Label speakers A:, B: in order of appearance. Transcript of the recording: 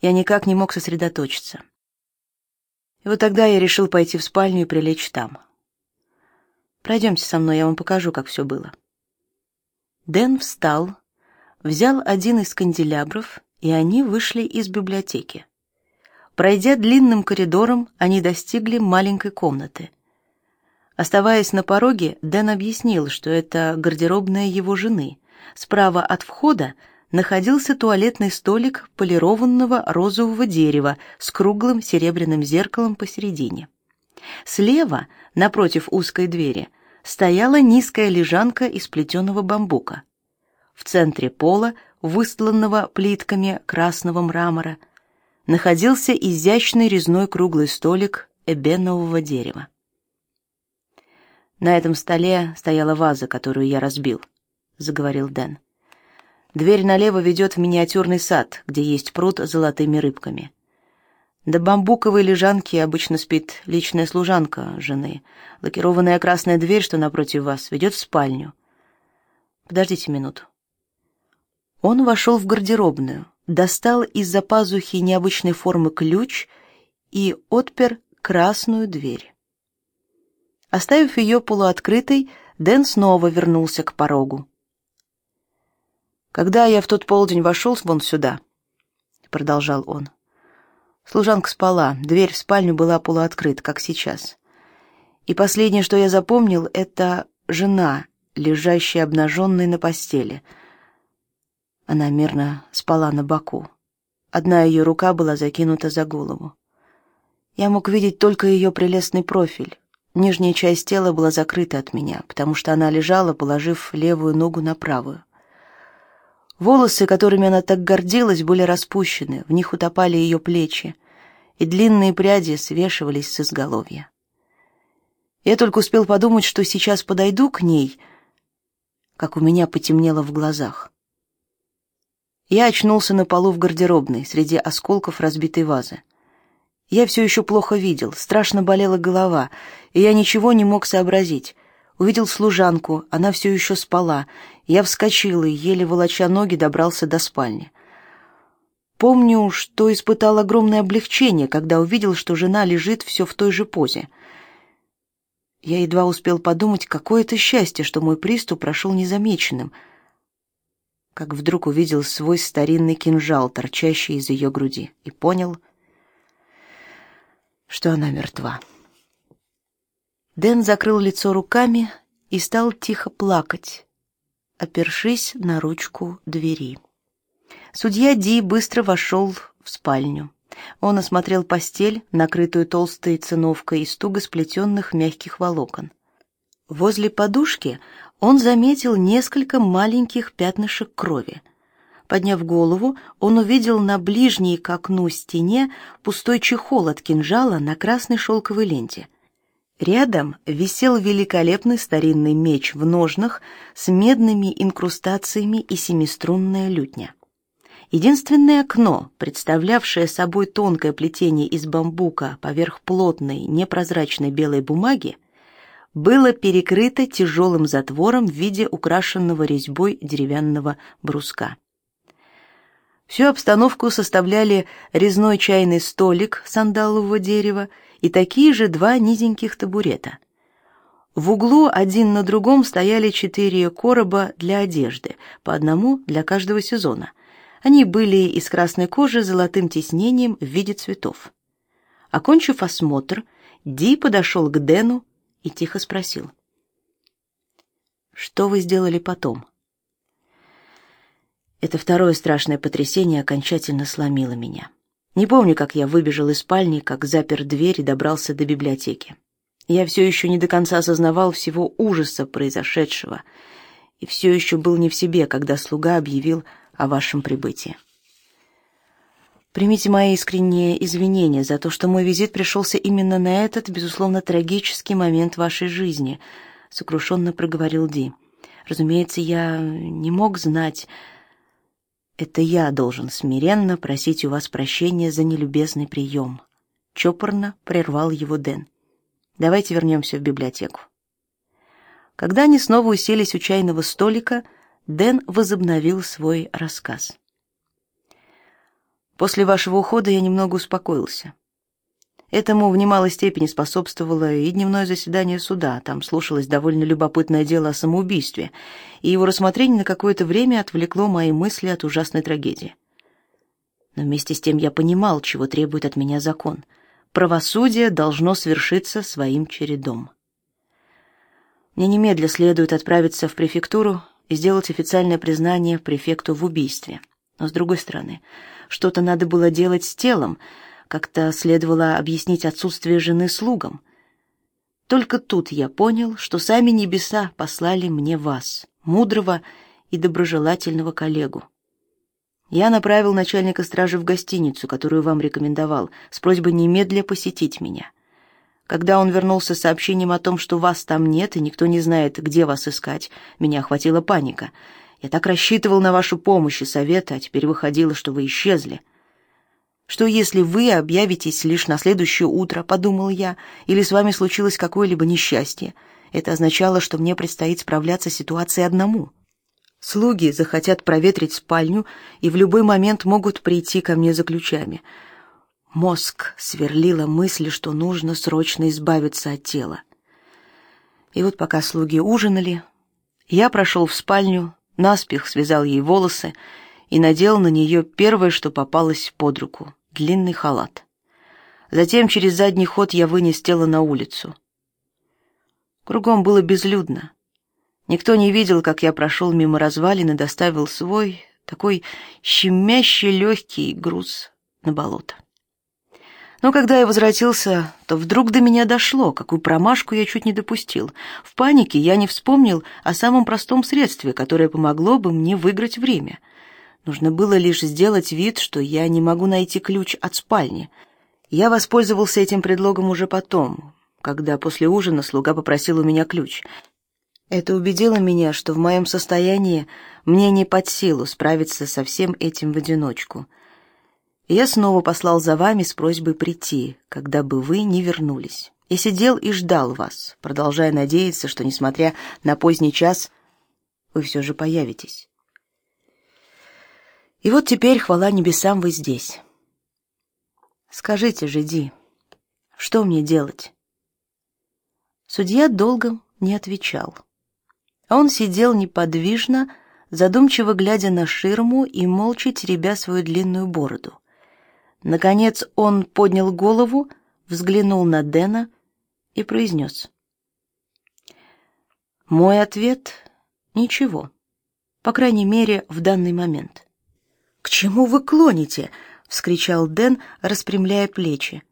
A: Я никак не мог сосредоточиться. И вот тогда я решил пойти в спальню и прилечь там. Пройдемте со мной, я вам покажу, как все было. Дэн встал, взял один из канделябров, и они вышли из библиотеки. Пройдя длинным коридором, они достигли маленькой комнаты. Оставаясь на пороге, Дэн объяснил, что это гардеробная его жены. Справа от входа находился туалетный столик полированного розового дерева с круглым серебряным зеркалом посередине. Слева, напротив узкой двери, стояла низкая лежанка из плетеного бамбука. В центре пола, выстланного плитками красного мрамора, находился изящный резной круглый столик эбенового дерева. На этом столе стояла ваза, которую я разбил, заговорил Дэн. Дверь налево ведет в миниатюрный сад, где есть пруд с золотыми рыбками. До бамбуковой лежанки обычно спит личная служанка жены. Лакированная красная дверь, что напротив вас, ведет в спальню. Подождите минуту. Он вошел в гардеробную, достал из-за пазухи необычной формы ключ и отпер красную дверь. Оставив ее полуоткрытой, Дэн снова вернулся к порогу. Когда я в тот полдень вошел вон сюда, продолжал он. Служанка спала, дверь в спальню была полуоткрыта, как сейчас. И последнее, что я запомнил, это жена, лежащая обнаженной на постели. Она мирно спала на боку. Одна ее рука была закинута за голову. Я мог видеть только ее прелестный профиль. Нижняя часть тела была закрыта от меня, потому что она лежала, положив левую ногу на правую. Волосы, которыми она так гордилась, были распущены, в них утопали ее плечи, и длинные пряди свешивались с изголовья. Я только успел подумать, что сейчас подойду к ней, как у меня потемнело в глазах. Я очнулся на полу в гардеробной, среди осколков разбитой вазы. Я все еще плохо видел, страшно болела голова, и я ничего не мог сообразить. Увидел служанку, она все еще спала, я вскочил и, еле волоча ноги, добрался до спальни. Помню, что испытал огромное облегчение, когда увидел, что жена лежит все в той же позе. Я едва успел подумать, какое это счастье, что мой приступ прошел незамеченным, как вдруг увидел свой старинный кинжал, торчащий из ее груди, и понял, что она мертва. Дэн закрыл лицо руками и стал тихо плакать опершись на ручку двери. Судья Ди быстро вошел в спальню. Он осмотрел постель, накрытую толстой циновкой из туго сплетенных мягких волокон. Возле подушки он заметил несколько маленьких пятнышек крови. Подняв голову, он увидел на ближней к окну стене пустой чехол от кинжала на красной шелковой ленте — Рядом висел великолепный старинный меч в ножнах с медными инкрустациями и семиструнная лютня. Единственное окно, представлявшее собой тонкое плетение из бамбука поверх плотной, непрозрачной белой бумаги, было перекрыто тяжелым затвором в виде украшенного резьбой деревянного бруска. Всю обстановку составляли резной чайный столик сандалового дерева и такие же два низеньких табурета. В углу один на другом стояли четыре короба для одежды, по одному для каждого сезона. Они были из красной кожи с золотым тиснением в виде цветов. Окончив осмотр, Ди подошел к Дену и тихо спросил: "Что вы сделали потом?" Это второе страшное потрясение окончательно сломило меня. Не помню, как я выбежал из спальни, как запер дверь и добрался до библиотеки. Я все еще не до конца осознавал всего ужаса произошедшего и все еще был не в себе, когда слуга объявил о вашем прибытии. Примите мои искренние извинения за то, что мой визит пришелся именно на этот, безусловно, трагический момент вашей жизни, сокрушенно проговорил Ди. Разумеется, я не мог знать, это я должен смиренно просить у вас прощения за нелюбезный прием. Чопорно прервал его Дэн. Давайте вернемся в библиотеку. Когда они снова уселись у чайного столика, Дэн возобновил свой рассказ. После вашего ухода я немного успокоился. Этому в немалой степени способствовало и дневное заседание суда. Там слушалось довольно любопытное дело о самоубийстве, и его рассмотрение на какое-то время отвлекло мои мысли от ужасной трагедии. Но вместе с тем я понимал, чего требует от меня закон. Правосудие должно свершиться своим чередом. Мне немедля следует отправиться в префектуру и сделать официальное признание префекту в убийстве. Но с другой стороны, что-то надо было делать с телом — как-то следовало объяснить отсутствие жены слугам. Только тут я понял, что сами небеса послали мне вас, мудрого и доброжелательного коллегу. Я направил начальника стражи в гостиницу, которую вам рекомендовал, с просьбой немедля посетить меня. Когда он вернулся с сообщением о том, что вас там нет и никто не знает, где вас искать, меня охватила паника. Я так рассчитывал на вашу помощь и совет, а теперь выходило, что вы исчезли. Что если вы объявитесь лишь на следующее утро, подумал я, или с вами случилось какое-либо несчастье? Это означало, что мне предстоит справляться с ситуацией одному. Слуги захотят проветрить спальню и в любой момент могут прийти ко мне за ключами. Мозг сверлила мысль, что нужно срочно избавиться от тела. И вот пока слуги ужинали, я прошел в спальню, наспех связал ей волосы и надел на нее первое, что попалось под руку длинный халат. Затем через задний ход я вынес тело на улицу. Кругом было безлюдно. Никто не видел, как я прошел мимо развалин и доставил свой, такой щемящий легкий груз на болото. Но когда я возвратился, то вдруг до меня дошло, какую промашку я чуть не допустил. В панике я не вспомнил о самом простом средстве, которое помогло бы мне выиграть время — Нужно было лишь сделать вид, что я не могу найти ключ от спальни. Я воспользовался этим предлогом уже потом, когда после ужина слуга попросил у меня ключ. Это убедило меня, что в моем состоянии мне не под силу справиться со всем этим в одиночку. Я снова послал за вами с просьбой прийти, когда бы вы не вернулись. Я сидел и ждал вас, продолжая надеяться, что, несмотря на поздний час, вы все же появитесь. И вот теперь, хвала небесам, вы здесь. Скажите же, Ди, что мне делать? Судья долго не отвечал. Он сидел неподвижно, задумчиво глядя на ширму и молча теребя свою длинную бороду. Наконец он поднял голову, взглянул на Дэна и произнес. «Мой ответ — ничего, по крайней мере, в данный момент». «К чему вы клоните?» — вскричал Дэн, распрямляя плечи.